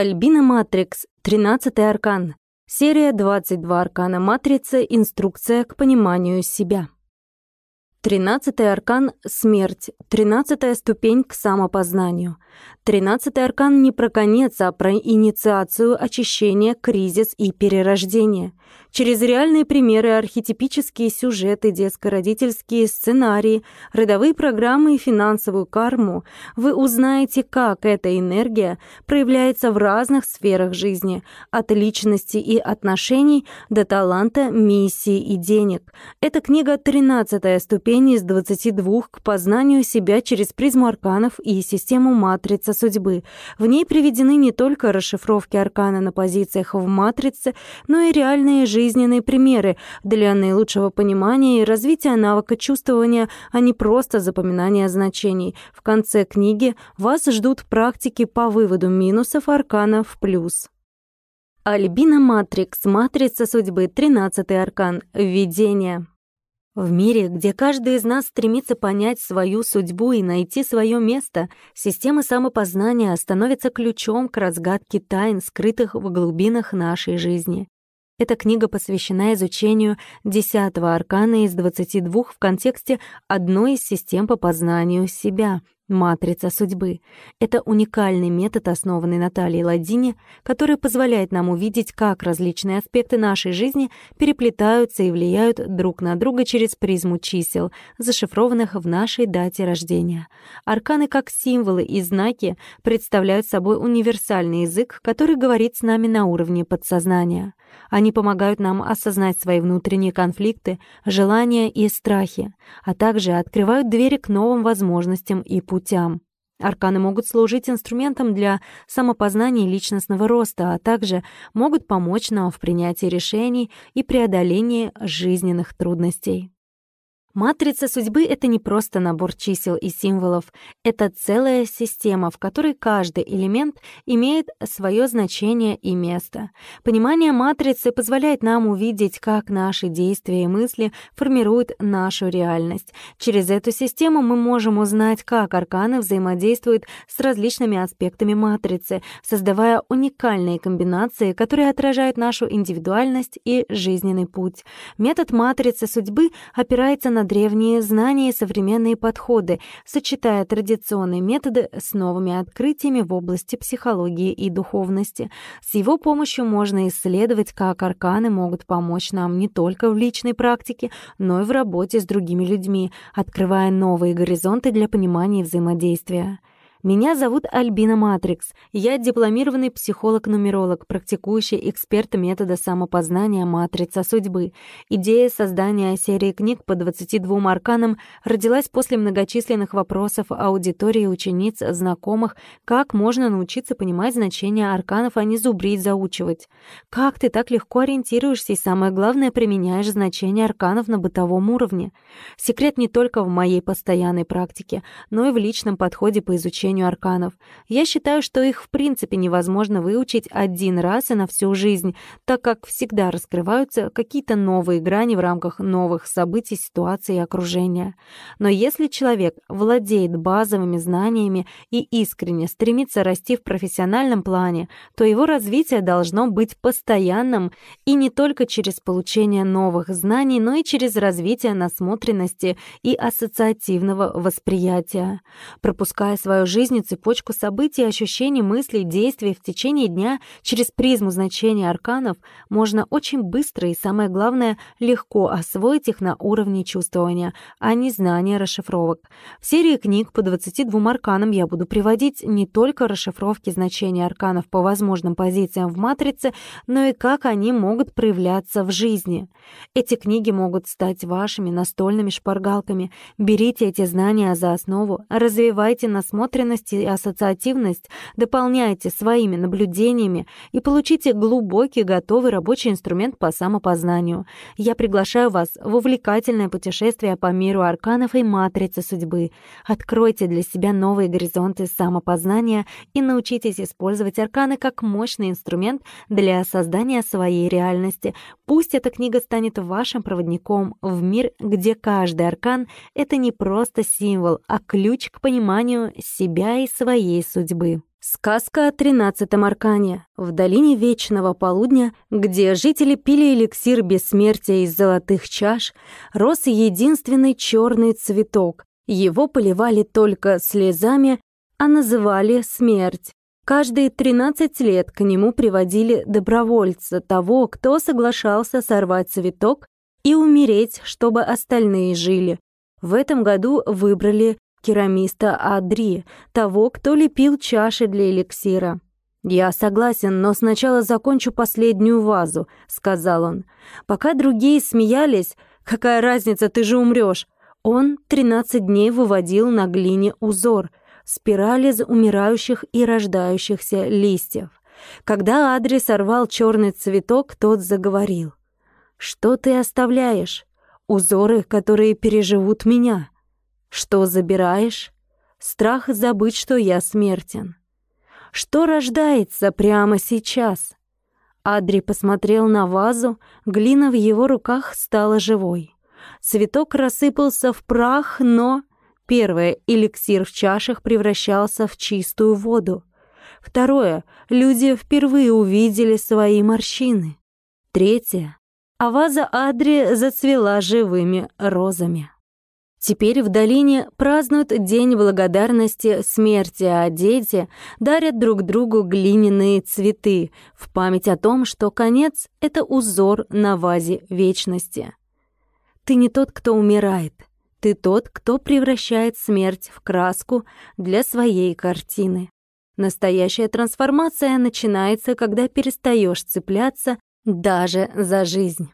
Альбина Матрикс, 13 аркан. Серия 22 аркана Матрицы. Инструкция к пониманию себя. Тринадцатый аркан — смерть, тринадцатая ступень к самопознанию. Тринадцатый аркан не про конец, а про инициацию, очищение, кризис и перерождение. Через реальные примеры, архетипические сюжеты, детско-родительские сценарии, родовые программы и финансовую карму вы узнаете, как эта энергия проявляется в разных сферах жизни, от личности и отношений до таланта, миссии и денег. Эта книга — тринадцатая ступень из 22 к познанию себя через призму арканов и систему матрицы судьбы. В ней приведены не только расшифровки аркана на позициях в матрице, но и реальные жизненные примеры для наилучшего понимания и развития навыка чувствования, а не просто запоминания значений. В конце книги вас ждут практики по выводу минусов аркана в плюс. Альбина Матрикс, Матрица судьбы, 13 аркан, Введение. В мире, где каждый из нас стремится понять свою судьбу и найти свое место, система самопознания становится ключом к разгадке тайн, скрытых в глубинах нашей жизни. Эта книга посвящена изучению десятого аркана из 22 в контексте одной из систем по познанию себя — Матрица судьбы — это уникальный метод, основанный на Талии Ладине, который позволяет нам увидеть, как различные аспекты нашей жизни переплетаются и влияют друг на друга через призму чисел, зашифрованных в нашей дате рождения. Арканы как символы и знаки представляют собой универсальный язык, который говорит с нами на уровне подсознания. Они помогают нам осознать свои внутренние конфликты, желания и страхи, а также открывают двери к новым возможностям и путям. Арканы могут служить инструментом для самопознания и личностного роста, а также могут помочь нам в принятии решений и преодолении жизненных трудностей. Матрица судьбы — это не просто набор чисел и символов, это целая система, в которой каждый элемент имеет свое значение и место. Понимание матрицы позволяет нам увидеть, как наши действия и мысли формируют нашу реальность. Через эту систему мы можем узнать, как арканы взаимодействуют с различными аспектами матрицы, создавая уникальные комбинации, которые отражают нашу индивидуальность и жизненный путь. Метод матрицы судьбы опирается на древние знания и современные подходы, сочетая традиционные методы с новыми открытиями в области психологии и духовности. С его помощью можно исследовать, как арканы могут помочь нам не только в личной практике, но и в работе с другими людьми, открывая новые горизонты для понимания взаимодействия. Меня зовут Альбина Матрикс. Я дипломированный психолог-нумеролог, практикующий эксперт метода самопознания «Матрица судьбы». Идея создания серии книг по 22 арканам родилась после многочисленных вопросов аудитории учениц, знакомых, как можно научиться понимать значение арканов, а не зубрить, заучивать. Как ты так легко ориентируешься и, самое главное, применяешь значение арканов на бытовом уровне? Секрет не только в моей постоянной практике, но и в личном подходе по изучению изучению арканов. Я считаю, что их в принципе невозможно выучить один раз и на всю жизнь, так как всегда раскрываются какие-то новые грани в рамках новых событий, ситуаций и окружения. Но если человек владеет базовыми знаниями и искренне стремится расти в профессиональном плане, то его развитие должно быть постоянным и не только через получение новых знаний, но и через развитие насмотренности и ассоциативного восприятия. Пропуская свою жизнь жизни цепочку событий, ощущений, мыслей, действий в течение дня через призму значения арканов можно очень быстро и, самое главное, легко освоить их на уровне чувствования, а не знания расшифровок. В серии книг по 22 арканам я буду приводить не только расшифровки значения арканов по возможным позициям в матрице, но и как они могут проявляться в жизни. Эти книги могут стать вашими настольными шпаргалками. Берите эти знания за основу, развивайте насмотренность осознанность и ассоциативность дополняйте своими наблюдениями и получите глубокий готовый рабочий инструмент по самопознанию. Я приглашаю вас в увлекательное путешествие по миру арканов и матрицы судьбы. Откройте для себя новые горизонты самопознания и научитесь использовать арканы как мощный инструмент для создания своей реальности. Пусть эта книга станет вашим проводником в мир, где каждый аркан — это не просто символ, а ключ к пониманию себя себя и своей судьбы. Сказка о тринадцатом аркане. В долине Вечного Полудня, где жители пили эликсир бессмертия из золотых чаш, рос единственный черный цветок. Его поливали только слезами, а называли смерть. Каждые 13 лет к нему приводили добровольца, того, кто соглашался сорвать цветок и умереть, чтобы остальные жили. В этом году выбрали керамиста Адри, того, кто лепил чаши для эликсира. «Я согласен, но сначала закончу последнюю вазу», — сказал он. Пока другие смеялись, «Какая разница, ты же умрёшь!» Он 13 дней выводил на глине узор, спирали из умирающих и рождающихся листьев. Когда Адри сорвал чёрный цветок, тот заговорил. «Что ты оставляешь? Узоры, которые переживут меня. Что забираешь? Страх забыть, что я смертен. Что рождается прямо сейчас? Адри посмотрел на вазу, глина в его руках стала живой. Цветок рассыпался в прах, но... Первое, эликсир в чашах превращался в чистую воду. Второе, люди впервые увидели свои морщины. Третье, а ваза Адри зацвела живыми розами. Теперь в долине празднуют День благодарности смерти, а дети дарят друг другу глиняные цветы в память о том, что конец — это узор на вазе вечности. Ты не тот, кто умирает. Ты тот, кто превращает смерть в краску для своей картины. Настоящая трансформация начинается, когда перестаешь цепляться даже за жизнь.